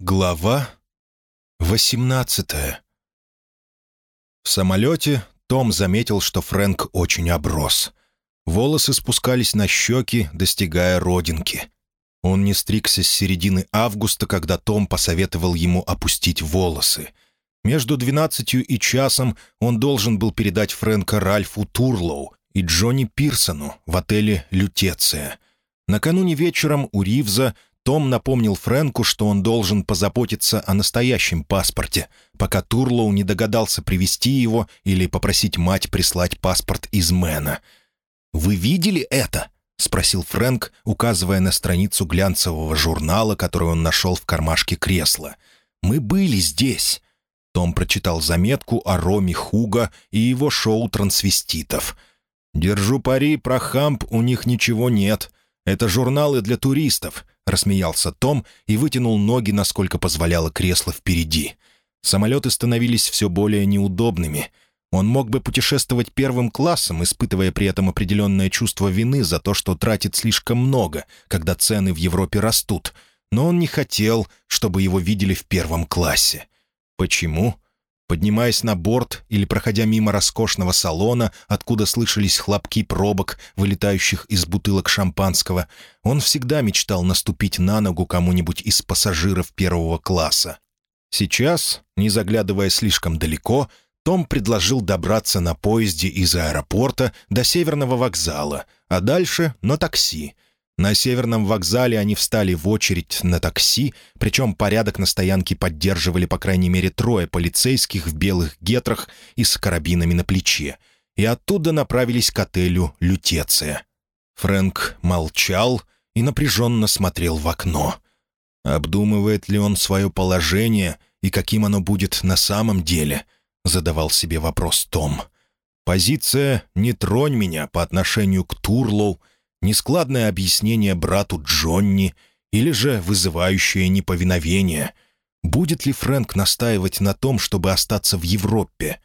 Глава 18 В самолете Том заметил, что Фрэнк очень оброс. Волосы спускались на щеки, достигая родинки. Он не стригся с середины августа, когда Том посоветовал ему опустить волосы. Между двенадцатью и часом он должен был передать Фрэнка Ральфу Турлоу и Джонни Пирсону в отеле «Лютеция». Накануне вечером у Ривза том напомнил Фрэнку, что он должен позаботиться о настоящем паспорте, пока Турлоу не догадался привести его или попросить мать прислать паспорт из Мэна. «Вы видели это?» — спросил Фрэнк, указывая на страницу глянцевого журнала, который он нашел в кармашке кресла. «Мы были здесь». Том прочитал заметку о Роме Хуга и его шоу трансвеститов. «Держу пари, про хамп у них ничего нет. Это журналы для туристов. — рассмеялся Том и вытянул ноги, насколько позволяло кресло впереди. Самолеты становились все более неудобными. Он мог бы путешествовать первым классом, испытывая при этом определенное чувство вины за то, что тратит слишком много, когда цены в Европе растут, но он не хотел, чтобы его видели в первом классе. Почему? Поднимаясь на борт или проходя мимо роскошного салона, откуда слышались хлопки пробок, вылетающих из бутылок шампанского, он всегда мечтал наступить на ногу кому-нибудь из пассажиров первого класса. Сейчас, не заглядывая слишком далеко, том предложил добраться на поезде из аэропорта до Северного вокзала, а дальше — на такси — на Северном вокзале они встали в очередь на такси, причем порядок на стоянке поддерживали по крайней мере трое полицейских в белых гетрах и с карабинами на плече, и оттуда направились к отелю «Лютеция». Фрэнк молчал и напряженно смотрел в окно. Обдумывает ли он свое положение и каким оно будет на самом деле, задавал себе вопрос Том. Позиция «не тронь меня» по отношению к Турлоу — нескладное объяснение брату Джонни или же вызывающее неповиновение. Будет ли Фрэнк настаивать на том, чтобы остаться в Европе?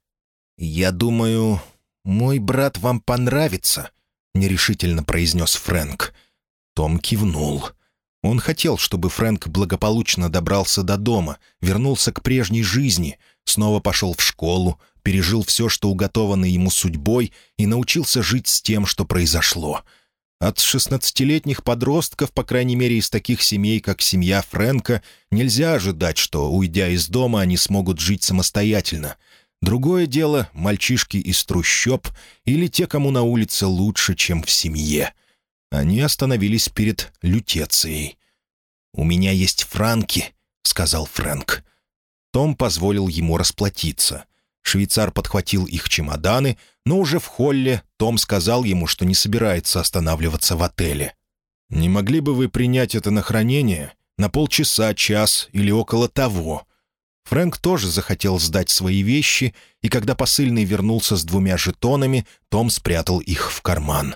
«Я думаю, мой брат вам понравится», — нерешительно произнес Фрэнк. Том кивнул. Он хотел, чтобы Фрэнк благополучно добрался до дома, вернулся к прежней жизни, снова пошел в школу, пережил все, что уготовано ему судьбой, и научился жить с тем, что произошло — от шестнадцатилетних подростков, по крайней мере из таких семей, как семья Фрэнка, нельзя ожидать, что, уйдя из дома, они смогут жить самостоятельно. Другое дело — мальчишки из трущоб или те, кому на улице лучше, чем в семье. Они остановились перед лютецией. «У меня есть франки», — сказал Фрэнк. Том позволил ему расплатиться. Швейцар подхватил их чемоданы, но уже в холле Том сказал ему, что не собирается останавливаться в отеле. «Не могли бы вы принять это на хранение? На полчаса, час или около того?» Фрэнк тоже захотел сдать свои вещи, и когда посыльный вернулся с двумя жетонами, Том спрятал их в карман.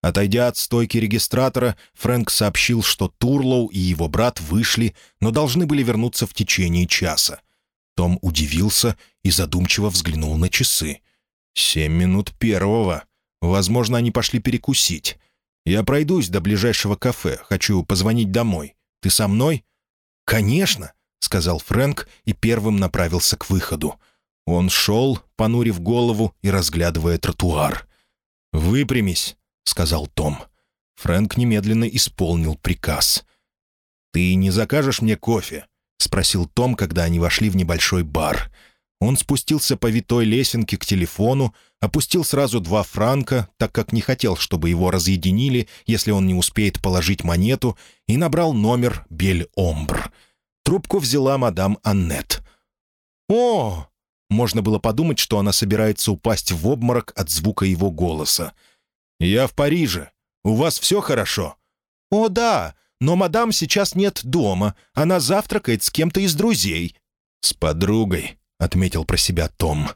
Отойдя от стойки регистратора, Фрэнк сообщил, что Турлоу и его брат вышли, но должны были вернуться в течение часа. Том удивился и задумчиво взглянул на часы. «Семь минут первого. Возможно, они пошли перекусить. Я пройдусь до ближайшего кафе. Хочу позвонить домой. Ты со мной?» «Конечно», — сказал Фрэнк и первым направился к выходу. Он шел, понурив голову и разглядывая тротуар. «Выпрямись», — сказал Том. Фрэнк немедленно исполнил приказ. «Ты не закажешь мне кофе?» — спросил Том, когда они вошли в небольшой бар. Он спустился по витой лесенке к телефону, опустил сразу два франка, так как не хотел, чтобы его разъединили, если он не успеет положить монету, и набрал номер «Бель-Омбр». Трубку взяла мадам Аннет. «О!» Можно было подумать, что она собирается упасть в обморок от звука его голоса. «Я в Париже. У вас все хорошо?» «О, да но мадам сейчас нет дома. Она завтракает с кем-то из друзей». «С подругой», — отметил про себя Том.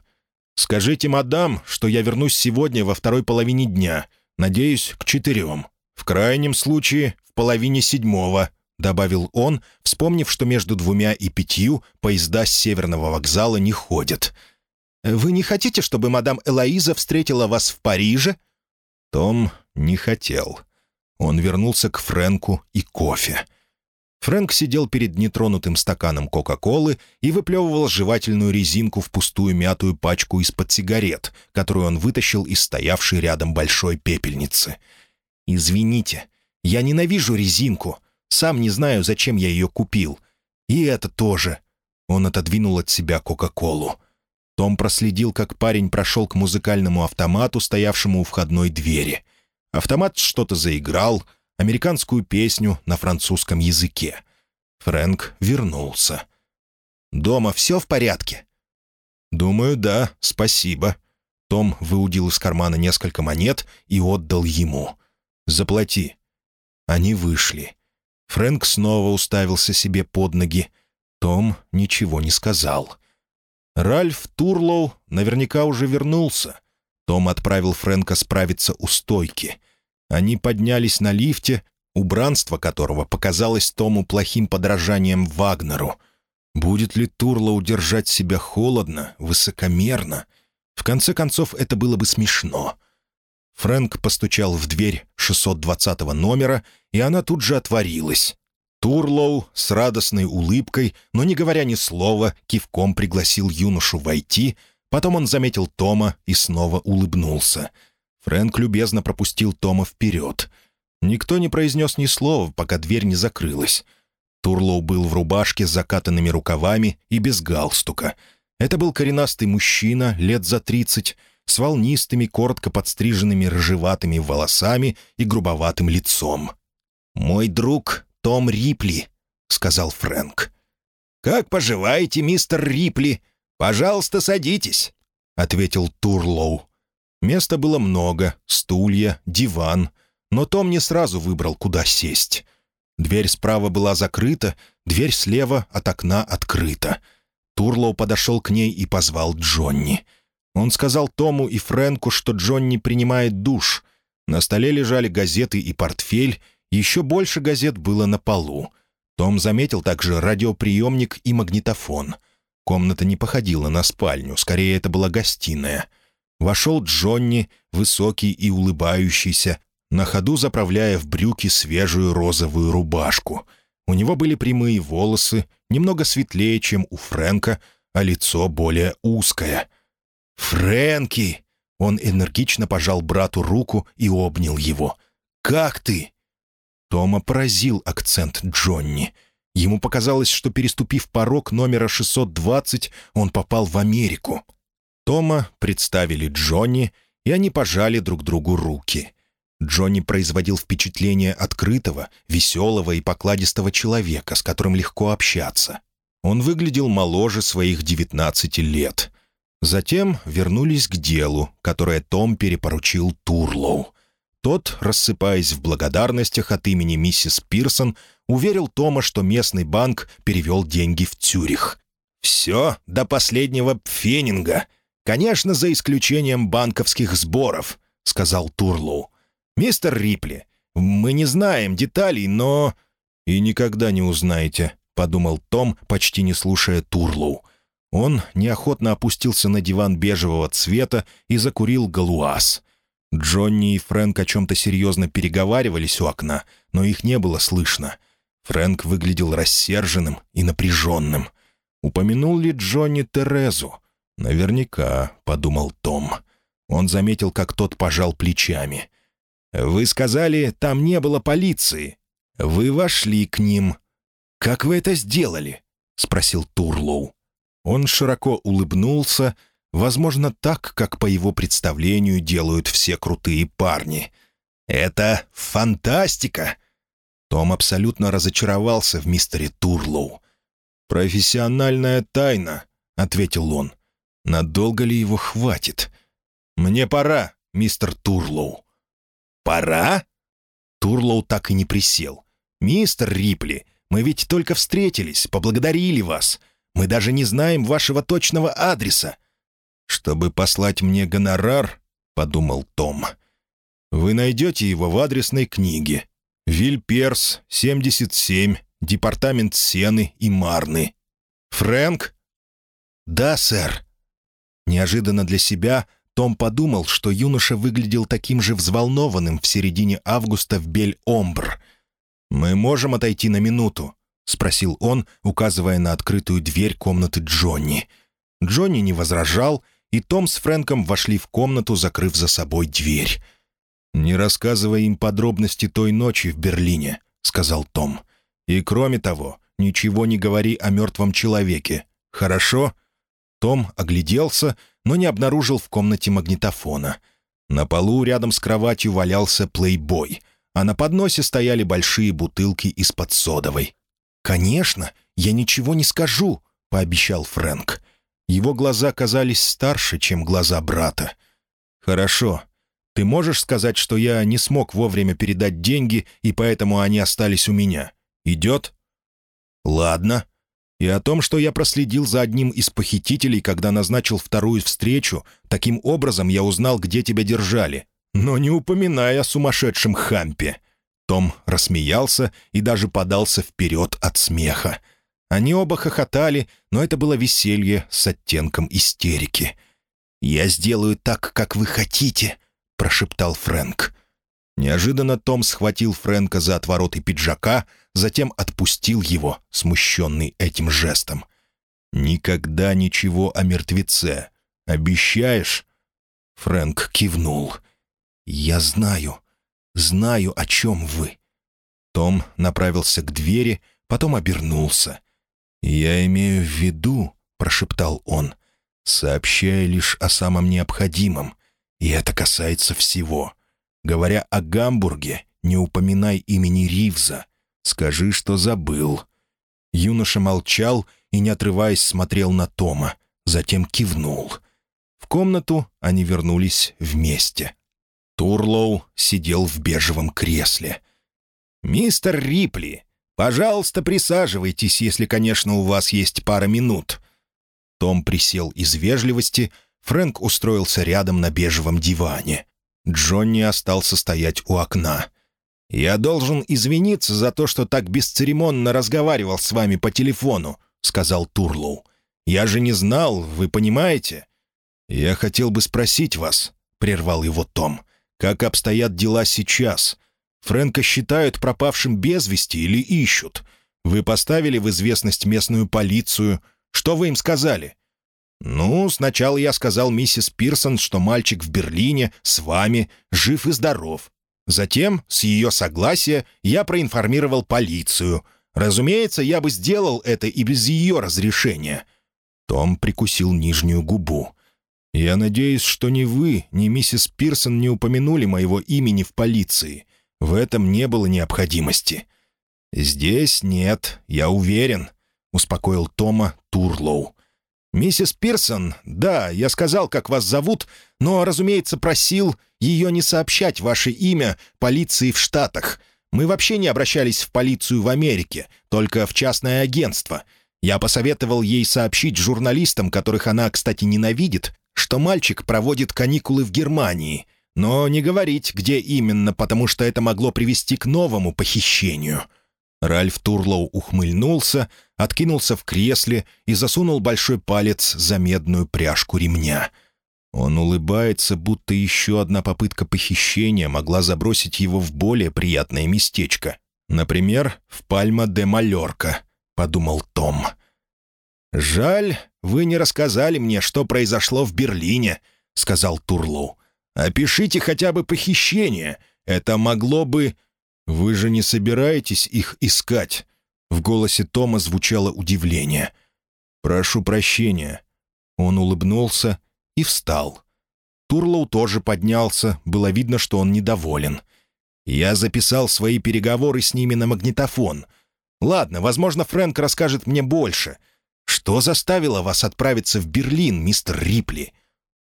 «Скажите мадам, что я вернусь сегодня во второй половине дня. Надеюсь, к четырем. В крайнем случае, в половине седьмого», — добавил он, вспомнив, что между двумя и пятью поезда с северного вокзала не ходят. «Вы не хотите, чтобы мадам Элоиза встретила вас в Париже?» Том не хотел. Он вернулся к Фрэнку и кофе. Фрэнк сидел перед нетронутым стаканом Кока-Колы и выплевывал жевательную резинку в пустую мятую пачку из-под сигарет, которую он вытащил из стоявшей рядом большой пепельницы. «Извините, я ненавижу резинку. Сам не знаю, зачем я ее купил. И это тоже». Он отодвинул от себя Кока-Колу. Том проследил, как парень прошел к музыкальному автомату, стоявшему у входной двери. Автомат что-то заиграл — американскую песню на французском языке. Фрэнк вернулся. «Дома все в порядке?» «Думаю, да, спасибо». Том выудил из кармана несколько монет и отдал ему. «Заплати». Они вышли. Фрэнк снова уставился себе под ноги. Том ничего не сказал. Ральф Турлоу наверняка уже вернулся. Том отправил Фрэнка справиться у стойки. Они поднялись на лифте, убранство которого показалось Тому плохим подражанием Вагнеру. Будет ли Турла удержать себя холодно, высокомерно? В конце концов, это было бы смешно. Фрэнк постучал в дверь 620 номера, и она тут же отворилась. Турлоу с радостной улыбкой, но не говоря ни слова, кивком пригласил юношу войти, потом он заметил Тома и снова улыбнулся — Фрэнк любезно пропустил Тома вперед. Никто не произнес ни слова, пока дверь не закрылась. Турлоу был в рубашке с закатанными рукавами и без галстука. Это был коренастый мужчина, лет за тридцать, с волнистыми, коротко подстриженными рыжеватыми волосами и грубоватым лицом. «Мой друг Том Рипли», — сказал Фрэнк. «Как поживаете, мистер Рипли? Пожалуйста, садитесь», — ответил Турлоу. Места было много, стулья, диван, но Том не сразу выбрал, куда сесть. Дверь справа была закрыта, дверь слева от окна открыта. Турлоу подошел к ней и позвал Джонни. Он сказал Тому и Фрэнку, что Джонни принимает душ. На столе лежали газеты и портфель, еще больше газет было на полу. Том заметил также радиоприемник и магнитофон. Комната не походила на спальню, скорее это была гостиная — Вошел Джонни, высокий и улыбающийся, на ходу заправляя в брюки свежую розовую рубашку. У него были прямые волосы, немного светлее, чем у Фрэнка, а лицо более узкое. «Фрэнки!» Он энергично пожал брату руку и обнял его. «Как ты?» Тома поразил акцент Джонни. Ему показалось, что, переступив порог номера 620, он попал в Америку. Тома представили Джонни, и они пожали друг другу руки. Джонни производил впечатление открытого, веселого и покладистого человека, с которым легко общаться. Он выглядел моложе своих 19 лет. Затем вернулись к делу, которое Том перепоручил Турлоу. Тот, рассыпаясь в благодарностях от имени миссис Пирсон, уверил Тома, что местный банк перевел деньги в Цюрих. «Все до последнего пфенинга», «Конечно, за исключением банковских сборов», — сказал Турлоу. «Мистер Рипли, мы не знаем деталей, но...» «И никогда не узнаете», — подумал Том, почти не слушая Турлоу. Он неохотно опустился на диван бежевого цвета и закурил галуаз. Джонни и Фрэнк о чем-то серьезно переговаривались у окна, но их не было слышно. Фрэнк выглядел рассерженным и напряженным. Упомянул ли Джонни Терезу? «Наверняка», — подумал Том. Он заметил, как тот пожал плечами. «Вы сказали, там не было полиции. Вы вошли к ним. Как вы это сделали?» — спросил Турлоу. Он широко улыбнулся, возможно, так, как по его представлению делают все крутые парни. «Это фантастика!» Том абсолютно разочаровался в мистере Турлоу. «Профессиональная тайна», — ответил он. Надолго ли его хватит? «Мне пора, мистер Турлоу». «Пора?» Турлоу так и не присел. «Мистер Рипли, мы ведь только встретились, поблагодарили вас. Мы даже не знаем вашего точного адреса». «Чтобы послать мне гонорар», — подумал Том, — «вы найдете его в адресной книге. Вильперс, 77, департамент Сены и Марны». «Фрэнк?» «Да, сэр», Неожиданно для себя Том подумал, что юноша выглядел таким же взволнованным в середине августа в Бель-Омбр. «Мы можем отойти на минуту?» спросил он, указывая на открытую дверь комнаты Джонни. Джонни не возражал, и Том с Фрэнком вошли в комнату, закрыв за собой дверь. «Не рассказывай им подробности той ночи в Берлине», — сказал Том. «И кроме того, ничего не говори о мертвом человеке. Хорошо?» Том огляделся, но не обнаружил в комнате магнитофона. На полу рядом с кроватью валялся плейбой, а на подносе стояли большие бутылки из-под содовой. «Конечно, я ничего не скажу», — пообещал Фрэнк. Его глаза казались старше, чем глаза брата. «Хорошо. Ты можешь сказать, что я не смог вовремя передать деньги, и поэтому они остались у меня? Идет?» «Ладно. И о том, что я проследил за одним из похитителей, когда назначил вторую встречу, таким образом я узнал, где тебя держали. Но не упоминая о сумасшедшем хампе». Том рассмеялся и даже подался вперед от смеха. Они оба хохотали, но это было веселье с оттенком истерики. «Я сделаю так, как вы хотите», — прошептал Фрэнк. Неожиданно Том схватил Фрэнка за отвороты пиджака, затем отпустил его, смущенный этим жестом. «Никогда ничего о мертвеце. Обещаешь?» Фрэнк кивнул. «Я знаю. Знаю, о чем вы». Том направился к двери, потом обернулся. «Я имею в виду», — прошептал он, — «сообщая лишь о самом необходимом. И это касается всего. Говоря о Гамбурге, не упоминай имени Ривза. Скажи, что забыл». Юноша молчал и, не отрываясь, смотрел на Тома, затем кивнул. В комнату они вернулись вместе. Турлоу сидел в бежевом кресле. «Мистер Рипли, пожалуйста, присаживайтесь, если, конечно, у вас есть пара минут». Том присел из вежливости, Фрэнк устроился рядом на бежевом диване. Джонни остался стоять у окна. «Я должен извиниться за то, что так бесцеремонно разговаривал с вами по телефону», — сказал Турлоу. «Я же не знал, вы понимаете?» «Я хотел бы спросить вас», — прервал его Том, как обстоят дела сейчас? Фрэнка считают пропавшим без вести или ищут? Вы поставили в известность местную полицию. Что вы им сказали?» «Ну, сначала я сказал миссис Пирсон, что мальчик в Берлине с вами, жив и здоров. Затем, с ее согласия, я проинформировал полицию. Разумеется, я бы сделал это и без ее разрешения». Том прикусил нижнюю губу. «Я надеюсь, что ни вы, ни миссис Пирсон не упомянули моего имени в полиции. В этом не было необходимости». «Здесь нет, я уверен», — успокоил Тома Турлоу. «Миссис Пирсон, да, я сказал, как вас зовут, но, разумеется, просил ее не сообщать ваше имя полиции в Штатах. Мы вообще не обращались в полицию в Америке, только в частное агентство. Я посоветовал ей сообщить журналистам, которых она, кстати, ненавидит, что мальчик проводит каникулы в Германии, но не говорить, где именно, потому что это могло привести к новому похищению. Ральф Турлоу ухмыльнулся, откинулся в кресле и засунул большой палец за медную пряжку ремня. Он улыбается, будто еще одна попытка похищения могла забросить его в более приятное местечко. Например, в Пальма де Малерка, подумал Том. «Жаль, вы не рассказали мне, что произошло в Берлине», — сказал Турлоу. «Опишите хотя бы похищение. Это могло бы...» «Вы же не собираетесь их искать?» В голосе Тома звучало удивление. «Прошу прощения». Он улыбнулся и встал. Турлоу тоже поднялся, было видно, что он недоволен. «Я записал свои переговоры с ними на магнитофон. Ладно, возможно, Фрэнк расскажет мне больше. Что заставило вас отправиться в Берлин, мистер Рипли?»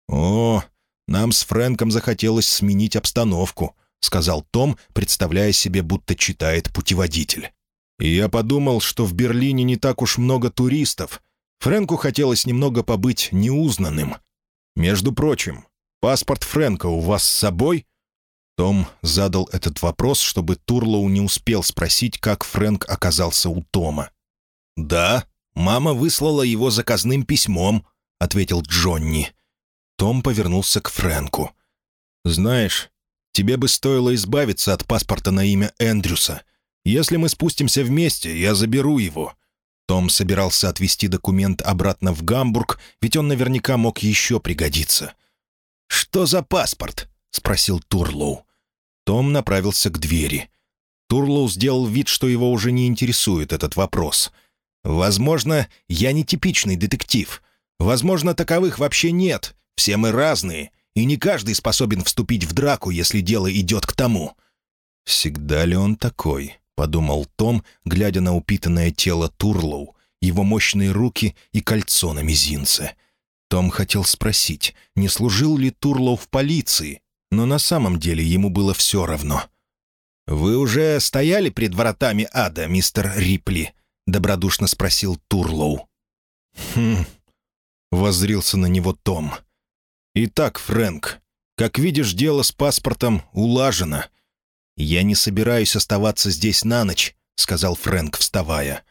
«О, нам с Фрэнком захотелось сменить обстановку», — сказал Том, представляя себе, будто читает путеводитель. «И я подумал, что в Берлине не так уж много туристов. Фрэнку хотелось немного побыть неузнанным. Между прочим, паспорт Фрэнка у вас с собой?» Том задал этот вопрос, чтобы Турлоу не успел спросить, как Фрэнк оказался у Тома. «Да», «Мама выслала его заказным письмом», — ответил Джонни. Том повернулся к Фрэнку. «Знаешь, тебе бы стоило избавиться от паспорта на имя Эндрюса. Если мы спустимся вместе, я заберу его». Том собирался отвезти документ обратно в Гамбург, ведь он наверняка мог еще пригодиться. «Что за паспорт?» — спросил Турлоу. Том направился к двери. Турлоу сделал вид, что его уже не интересует этот вопрос. «Возможно, я не типичный детектив. Возможно, таковых вообще нет. Все мы разные, и не каждый способен вступить в драку, если дело идет к тому». «Всегда ли он такой?» — подумал Том, глядя на упитанное тело Турлоу, его мощные руки и кольцо на мизинце. Том хотел спросить, не служил ли Турлоу в полиции, но на самом деле ему было все равно. «Вы уже стояли пред вратами ада, мистер Рипли?» — добродушно спросил Турлоу. «Хм...» — воззрился на него Том. «Итак, Фрэнк, как видишь, дело с паспортом улажено. Я не собираюсь оставаться здесь на ночь», — сказал Фрэнк, вставая.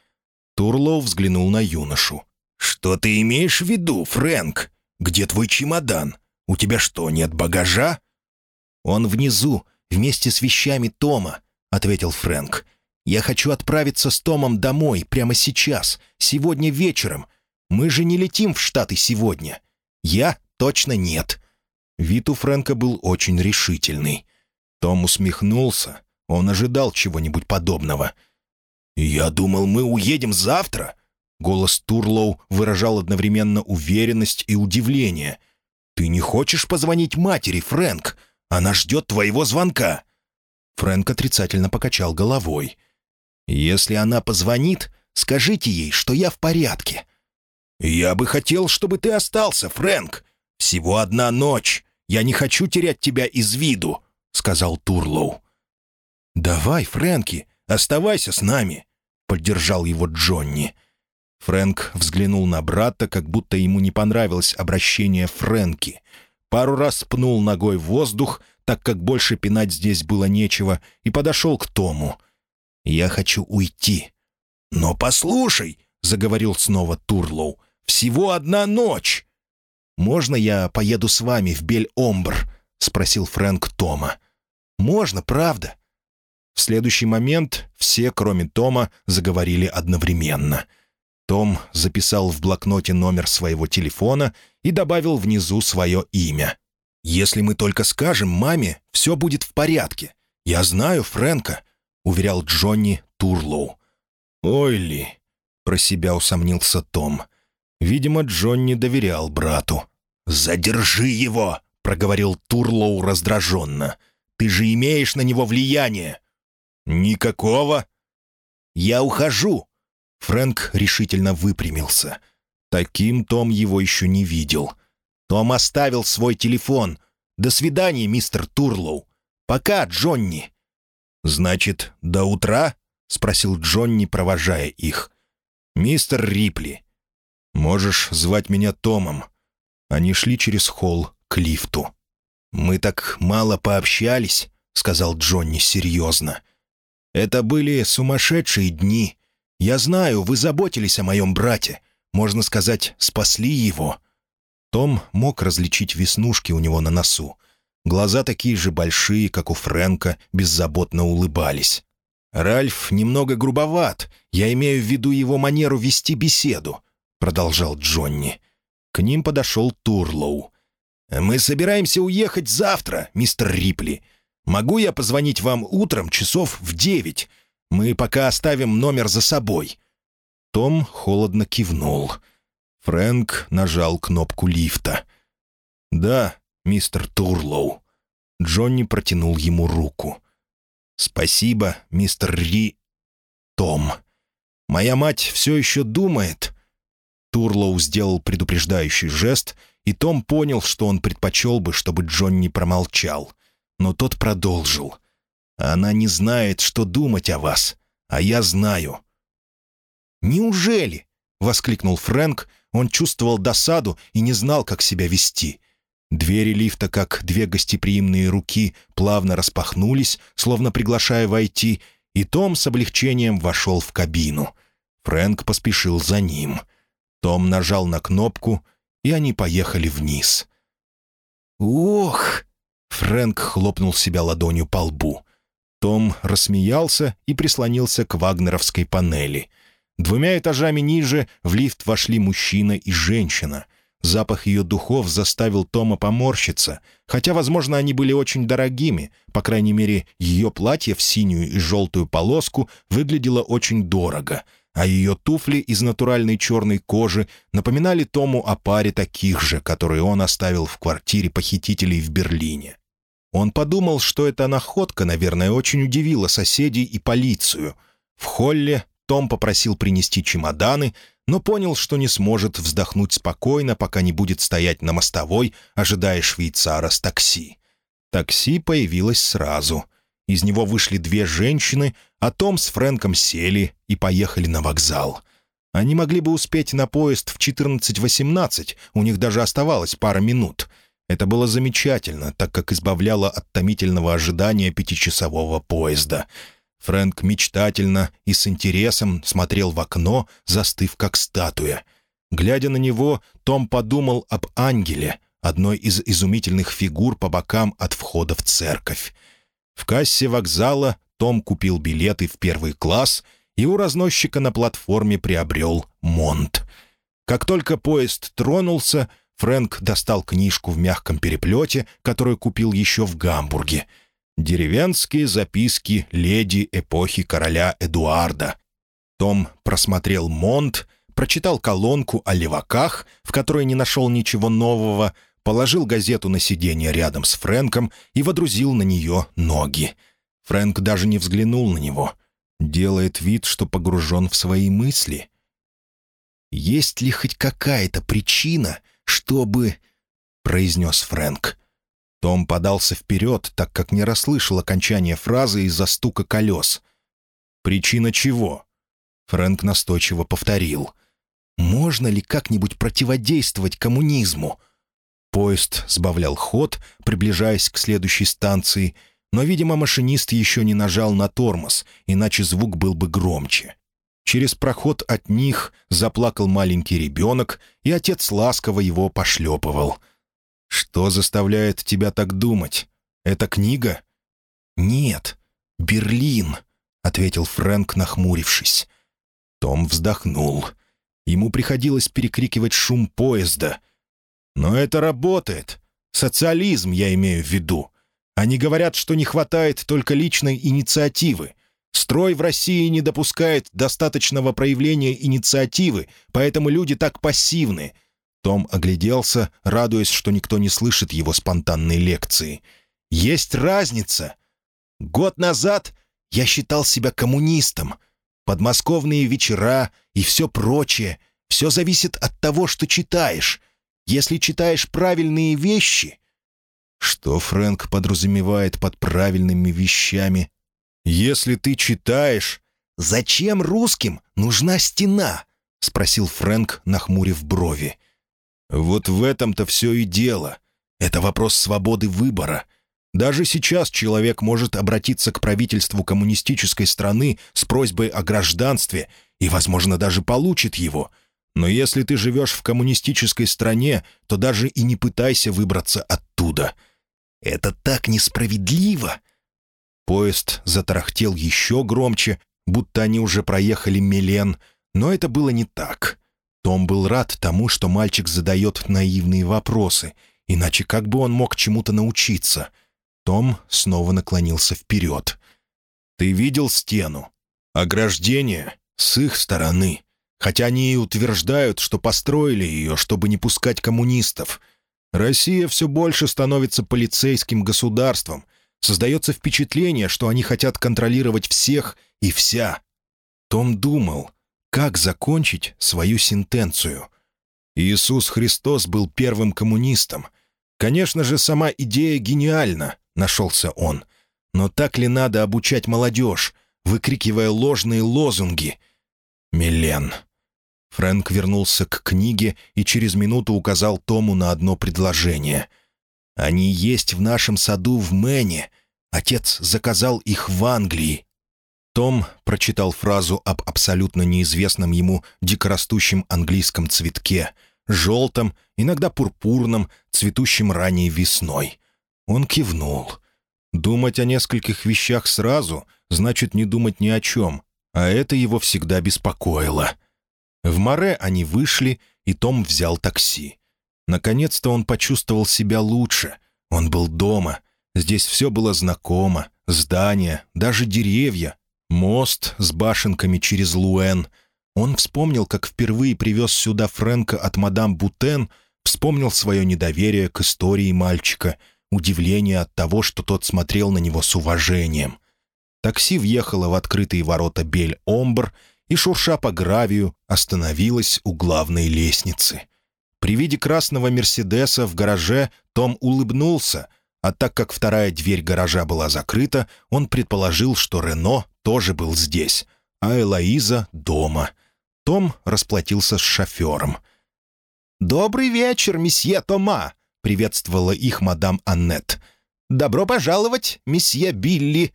Турлоу взглянул на юношу. «Что ты имеешь в виду, Фрэнк? Где твой чемодан? У тебя что, нет багажа?» «Он внизу, вместе с вещами Тома», — ответил Фрэнк. «Я хочу отправиться с Томом домой прямо сейчас, сегодня вечером. Мы же не летим в Штаты сегодня. Я точно нет». Вид у Фрэнка был очень решительный. Том усмехнулся. Он ожидал чего-нибудь подобного. «Я думал, мы уедем завтра». Голос Турлоу выражал одновременно уверенность и удивление. «Ты не хочешь позвонить матери, Фрэнк? Она ждет твоего звонка». Фрэнк отрицательно покачал головой. «Если она позвонит, скажите ей, что я в порядке». «Я бы хотел, чтобы ты остался, Фрэнк. Всего одна ночь. Я не хочу терять тебя из виду», — сказал Турлоу. «Давай, Фрэнки, оставайся с нами», — поддержал его Джонни. Фрэнк взглянул на брата, как будто ему не понравилось обращение Фрэнки пару раз пнул ногой в воздух, так как больше пинать здесь было нечего, и подошел к Тому. «Я хочу уйти». «Но послушай», — заговорил снова Турлоу, — «всего одна ночь». «Можно я поеду с вами в Бель-Омбр?» — спросил Фрэнк Тома. «Можно, правда?» В следующий момент все, кроме Тома, заговорили одновременно — том записал в блокноте номер своего телефона и добавил внизу свое имя. «Если мы только скажем маме, все будет в порядке. Я знаю Фрэнка», — уверял Джонни Турлоу. «Ой ли», — про себя усомнился Том. Видимо, Джонни доверял брату. «Задержи его», — проговорил Турлоу раздраженно. «Ты же имеешь на него влияние». «Никакого». «Я ухожу», Фрэнк решительно выпрямился. Таким Том его еще не видел. Том оставил свой телефон. «До свидания, мистер Турлоу. Пока, Джонни». «Значит, до утра?» — спросил Джонни, провожая их. «Мистер Рипли, можешь звать меня Томом». Они шли через холл к лифту. «Мы так мало пообщались», — сказал Джонни серьезно. «Это были сумасшедшие дни. Я знаю, вы заботились о моем брате. Можно сказать, спасли его». Том мог различить веснушки у него на носу. Глаза такие же большие, как у Фрэнка, беззаботно улыбались. «Ральф немного грубоват. Я имею в виду его манеру вести беседу», — продолжал Джонни. К ним подошел Турлоу. «Мы собираемся уехать завтра, мистер Рипли. Могу я позвонить вам утром часов в девять? Мы пока оставим номер за собой». Том холодно кивнул. Фрэнк нажал кнопку лифта. «Да, мистер Турлоу». Джонни протянул ему руку. «Спасибо, мистер Ри...» «Том. Моя мать все еще думает...» Турлоу сделал предупреждающий жест, и Том понял, что он предпочел бы, чтобы Джонни промолчал. Но тот продолжил. Она не знает, что думать о вас, а я знаю». «Неужели?» — воскликнул Фрэнк. Он чувствовал досаду и не знал, как себя вести. Двери лифта, как две гостеприимные руки, плавно распахнулись, словно приглашая войти, и Том с облегчением вошел в кабину. Фрэнк поспешил за ним. Том нажал на кнопку, и они поехали вниз. «Ох!» — Фрэнк хлопнул себя ладонью по лбу. Том рассмеялся и прислонился к вагнеровской панели. Двумя этажами ниже в лифт вошли мужчина и женщина. Запах ее духов заставил Тома поморщиться, хотя, возможно, они были очень дорогими, по крайней мере, ее платье в синюю и желтую полоску выглядело очень дорого, а ее туфли из натуральной черной кожи напоминали Тому о паре таких же, которые он оставил в квартире похитителей в Берлине. Он подумал, что эта находка, наверное, очень удивила соседей и полицию. В холле том попросил принести чемоданы, но понял, что не сможет вздохнуть спокойно, пока не будет стоять на мостовой, ожидая швейцара с такси. Такси появилось сразу. Из него вышли две женщины, а Том с Фрэнком сели и поехали на вокзал. Они могли бы успеть на поезд в 14.18, у них даже оставалось пара минут. Это было замечательно, так как избавляло от томительного ожидания пятичасового поезда — Фрэнк мечтательно и с интересом смотрел в окно, застыв как статуя. Глядя на него, Том подумал об ангеле, одной из изумительных фигур по бокам от входа в церковь. В кассе вокзала Том купил билеты в первый класс и у разносчика на платформе приобрел «Монт». Как только поезд тронулся, Фрэнк достал книжку в мягком переплете, которую купил еще в Гамбурге — Деревенские записки леди эпохи короля Эдуарда. Том просмотрел Монт, прочитал колонку о леваках, в которой не нашел ничего нового, положил газету на сиденье рядом с Фрэнком и водрузил на нее ноги. Фрэнк даже не взглянул на него. Делает вид, что погружен в свои мысли. «Есть ли хоть какая-то причина, чтобы...» — произнес Фрэнк. Том подался вперед, так как не расслышал окончания фразы из-за стука колес. «Причина чего?» Фрэнк настойчиво повторил. «Можно ли как-нибудь противодействовать коммунизму?» Поезд сбавлял ход, приближаясь к следующей станции, но, видимо, машинист еще не нажал на тормоз, иначе звук был бы громче. Через проход от них заплакал маленький ребенок, и отец ласково его пошлепывал — «Что заставляет тебя так думать? Это книга?» «Нет, Берлин», — ответил Фрэнк, нахмурившись. Том вздохнул. Ему приходилось перекрикивать шум поезда. «Но это работает. Социализм, я имею в виду. Они говорят, что не хватает только личной инициативы. Строй в России не допускает достаточного проявления инициативы, поэтому люди так пассивны. Том огляделся, радуясь, что никто не слышит его спонтанной лекции. «Есть разница! Год назад я считал себя коммунистом. Подмосковные вечера и все прочее. Все зависит от того, что читаешь. Если читаешь правильные вещи...» Что Фрэнк подразумевает под правильными вещами? «Если ты читаешь...» «Зачем русским нужна стена?» — спросил Фрэнк, нахмурив брови. Вот в этом-то все и дело. Это вопрос свободы выбора. Даже сейчас человек может обратиться к правительству коммунистической страны с просьбой о гражданстве и, возможно, даже получит его. Но если ты живешь в коммунистической стране, то даже и не пытайся выбраться оттуда. Это так несправедливо!» Поезд затарахтел еще громче, будто они уже проехали Милен, но это было не так. Том был рад тому, что мальчик задает наивные вопросы, иначе как бы он мог чему-то научиться? Том снова наклонился вперед. «Ты видел стену? Ограждение с их стороны. Хотя они и утверждают, что построили ее, чтобы не пускать коммунистов. Россия все больше становится полицейским государством. Создается впечатление, что они хотят контролировать всех и вся. Том думал, как закончить свою сентенцию. Иисус Христос был первым коммунистом. Конечно же, сама идея гениальна, нашелся он. Но так ли надо обучать молодежь, выкрикивая ложные лозунги? Милен. Фрэнк вернулся к книге и через минуту указал Тому на одно предложение. «Они есть в нашем саду в Мэне. Отец заказал их в Англии. Том прочитал фразу об абсолютно неизвестном ему дикорастущем английском цветке, желтом, иногда пурпурном, цветущем ранней весной. Он кивнул. Думать о нескольких вещах сразу значит не думать ни о чем, а это его всегда беспокоило. В море они вышли, и Том взял такси. Наконец-то он почувствовал себя лучше. Он был дома. Здесь все было знакомо. Здания, даже деревья, мост с башенками через Луэн. Он вспомнил, как впервые привез сюда Фрэнка от мадам Бутен, вспомнил свое недоверие к истории мальчика, удивление от того, что тот смотрел на него с уважением. Такси въехало в открытые ворота Бель-Омбр и, шурша по гравию, остановилось у главной лестницы. При виде красного «Мерседеса» в гараже Том улыбнулся, а так как вторая дверь гаража была закрыта, он предположил, что Рено тоже был здесь, а Элоиза — дома. Том расплатился с шофером. «Добрый вечер, месье Тома!» — приветствовала их мадам Аннет. «Добро пожаловать, месье Билли!»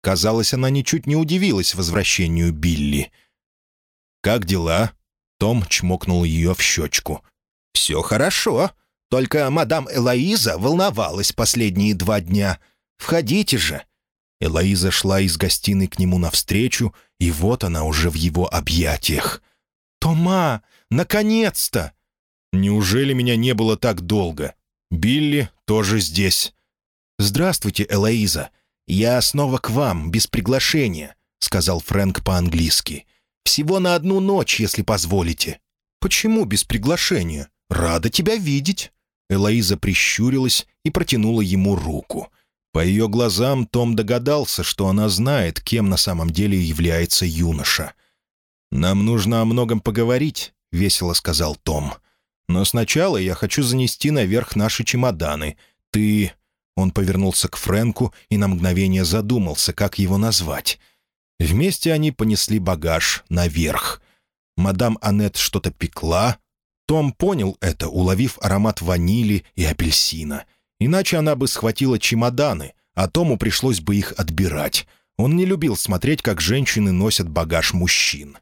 Казалось, она ничуть не удивилась возвращению Билли. «Как дела?» Том чмокнул ее в щечку. «Все хорошо. Только мадам Элоиза волновалась последние два дня. Входите же». Элоиза шла из гостиной к нему навстречу, и вот она уже в его объятиях. «Тома, наконец-то!» «Неужели меня не было так долго? Билли тоже здесь». «Здравствуйте, Элоиза. Я снова к вам, без приглашения», — сказал Фрэнк по-английски. «Всего на одну ночь, если позволите». «Почему без приглашения? Рада тебя видеть». Элоиза прищурилась и протянула ему руку. По ее глазам Том догадался, что она знает, кем на самом деле является юноша. «Нам нужно о многом поговорить», — весело сказал Том. «Но сначала я хочу занести наверх наши чемоданы. Ты...» Он повернулся к Фрэнку и на мгновение задумался, как его назвать. Вместе они понесли багаж наверх. Мадам Аннет что-то пекла, том понял это, уловив аромат ванили и апельсина. Иначе она бы схватила чемоданы, а Тому пришлось бы их отбирать. Он не любил смотреть, как женщины носят багаж мужчин.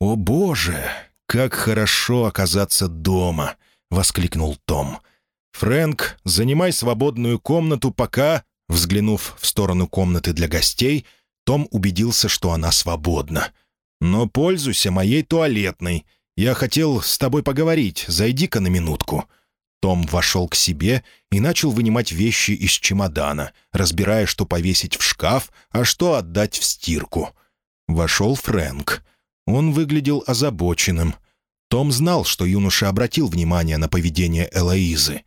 «О, Боже, как хорошо оказаться дома!» — воскликнул Том. «Фрэнк, занимай свободную комнату, пока...» Взглянув в сторону комнаты для гостей, Том убедился, что она свободна. «Но пользуйся моей туалетной. «Я хотел с тобой поговорить. Зайди-ка на минутку». Том вошел к себе и начал вынимать вещи из чемодана, разбирая, что повесить в шкаф, а что отдать в стирку. Вошел Фрэнк. Он выглядел озабоченным. Том знал, что юноша обратил внимание на поведение Элоизы.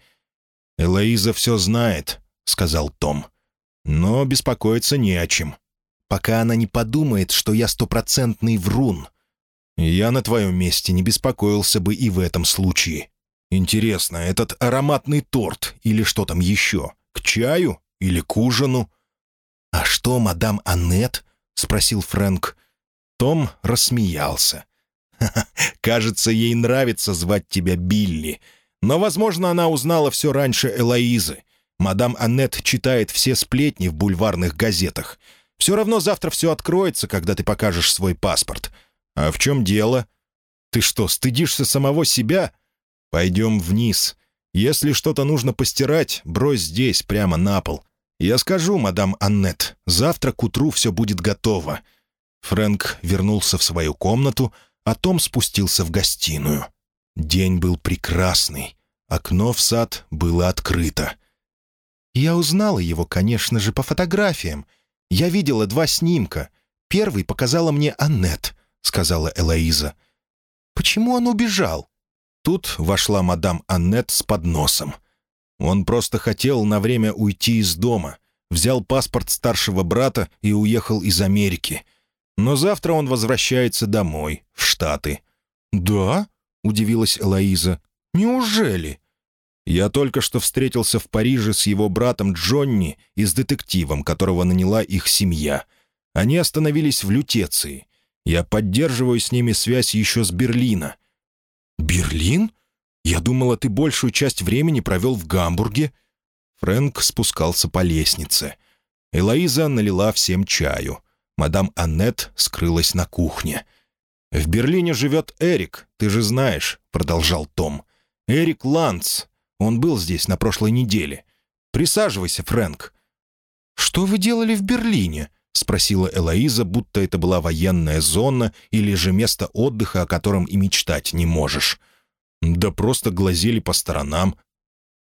«Элоиза все знает», — сказал Том. «Но беспокоиться не о чем. Пока она не подумает, что я стопроцентный врун», я на твоем месте не беспокоился бы и в этом случае. Интересно, этот ароматный торт или что там еще? К чаю или к ужину?» «А что, мадам Аннет?» — спросил Фрэнк. Том рассмеялся. «Ха -ха, «Кажется, ей нравится звать тебя Билли. Но, возможно, она узнала все раньше Элоизы. Мадам Аннет читает все сплетни в бульварных газетах. Все равно завтра все откроется, когда ты покажешь свой паспорт. «А в чем дело? Ты что, стыдишься самого себя? Пойдем вниз. Если что-то нужно постирать, брось здесь, прямо на пол. Я скажу, мадам Аннет, завтра к утру все будет готово». Фрэнк вернулся в свою комнату, а Том спустился в гостиную. День был прекрасный. Окно в сад было открыто. Я узнала его, конечно же, по фотографиям. Я видела два снимка. Первый показала мне Аннет сказала Элоиза. «Почему он убежал?» Тут вошла мадам Аннет с подносом. Он просто хотел на время уйти из дома, взял паспорт старшего брата и уехал из Америки. Но завтра он возвращается домой, в Штаты. «Да?» — удивилась Элоиза. «Неужели?» Я только что встретился в Париже с его братом Джонни и с детективом, которого наняла их семья. Они остановились в Лютеции. Я поддерживаю с ними связь еще с Берлина». «Берлин? Я думала, ты большую часть времени провел в Гамбурге». Фрэнк спускался по лестнице. Элоиза налила всем чаю. Мадам Аннет скрылась на кухне. «В Берлине живет Эрик, ты же знаешь», — продолжал Том. «Эрик Ланц. Он был здесь на прошлой неделе. Присаживайся, Фрэнк». «Что вы делали в Берлине?» — спросила Элоиза, будто это была военная зона или же место отдыха, о котором и мечтать не можешь. «Да просто глазели по сторонам».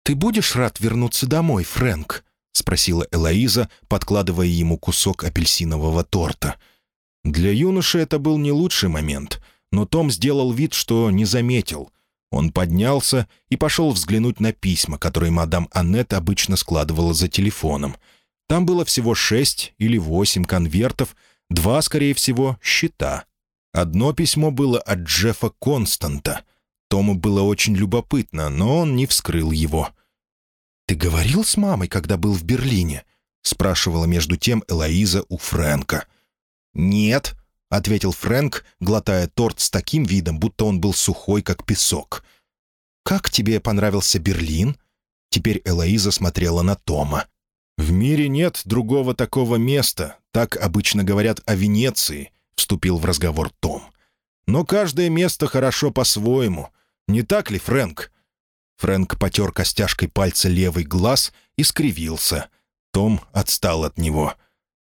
«Ты будешь рад вернуться домой, Фрэнк?» — спросила Элоиза, подкладывая ему кусок апельсинового торта. Для юноши это был не лучший момент, но Том сделал вид, что не заметил. Он поднялся и пошел взглянуть на письма, которые мадам Аннет обычно складывала за телефоном. Там было всего шесть или восемь конвертов, два, скорее всего, счета. Одно письмо было от Джеффа Константа. Тому было очень любопытно, но он не вскрыл его. «Ты говорил с мамой, когда был в Берлине?» — спрашивала между тем Элоиза у Фрэнка. «Нет», — ответил Фрэнк, глотая торт с таким видом, будто он был сухой, как песок. «Как тебе понравился Берлин?» Теперь Элоиза смотрела на Тома. «В мире нет другого такого места. Так обычно говорят о Венеции», — вступил в разговор Том. «Но каждое место хорошо по-своему. Не так ли, Фрэнк?» Фрэнк потер костяшкой пальца левый глаз и скривился. Том отстал от него.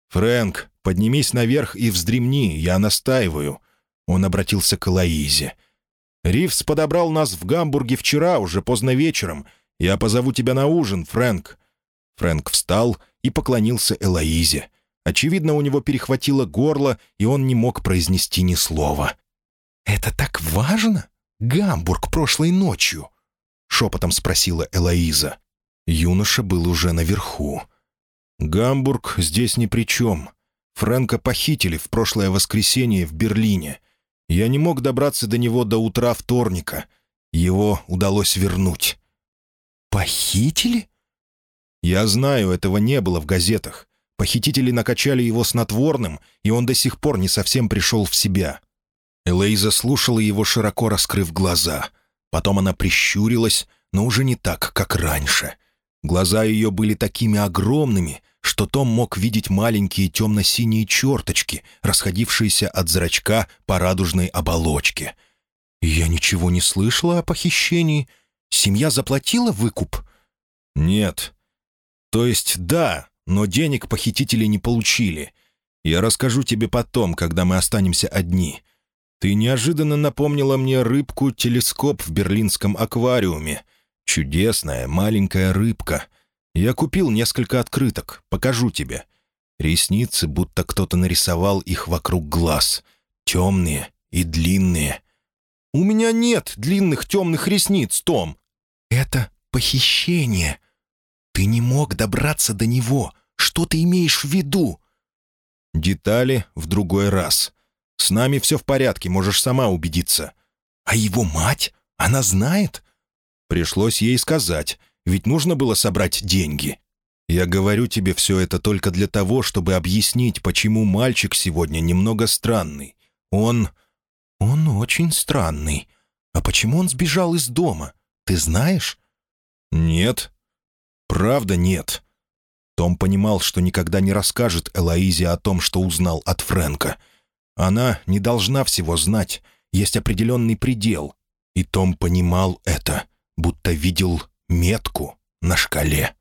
«Фрэнк, поднимись наверх и вздремни, я настаиваю». Он обратился к Элоизе. «Ривс подобрал нас в Гамбурге вчера, уже поздно вечером. Я позову тебя на ужин, Фрэнк». Фрэнк встал и поклонился Элоизе. Очевидно, у него перехватило горло, и он не мог произнести ни слова. «Это так важно? Гамбург прошлой ночью!» — шепотом спросила Элоиза. Юноша был уже наверху. «Гамбург здесь ни при чем. Фрэнка похитили в прошлое воскресенье в Берлине. Я не мог добраться до него до утра вторника. Его удалось вернуть». «Похитили?» «Я знаю, этого не было в газетах. Похитители накачали его снотворным, и он до сих пор не совсем пришел в себя». Элейза слушала его, широко раскрыв глаза — Потом она прищурилась, но уже не так, как раньше. Глаза ее были такими огромными, что Том мог видеть маленькие темно-синие черточки, расходившиеся от зрачка по радужной оболочке. «Я ничего не слышала о похищении. Семья заплатила выкуп?» «Нет. То есть да, но денег похитители не получили. Я расскажу тебе потом, когда мы останемся одни. Ты неожиданно напомнила мне рыбку-телескоп в берлинском аквариуме. Чудесная маленькая рыбка. Я купил несколько открыток, покажу тебе. Ресницы, будто кто-то нарисовал их вокруг глаз. Темные и длинные. «У меня нет длинных темных ресниц, Том!» «Это похищение. Ты не мог добраться до него. Что ты имеешь в виду?» «Детали в другой раз. С нами все в порядке, можешь сама убедиться». «А его мать? Она знает?» Пришлось ей сказать, ведь нужно было собрать деньги. Я говорю тебе все это только для того, чтобы объяснить, почему мальчик сегодня немного странный. Он... Он очень странный. А почему он сбежал из дома? Ты знаешь? Нет. Правда нет. Том понимал, что никогда не расскажет Элоизе о том, что узнал от Фрэнка — она не должна всего знать, есть определенный предел. И Том понимал это, будто видел метку на шкале.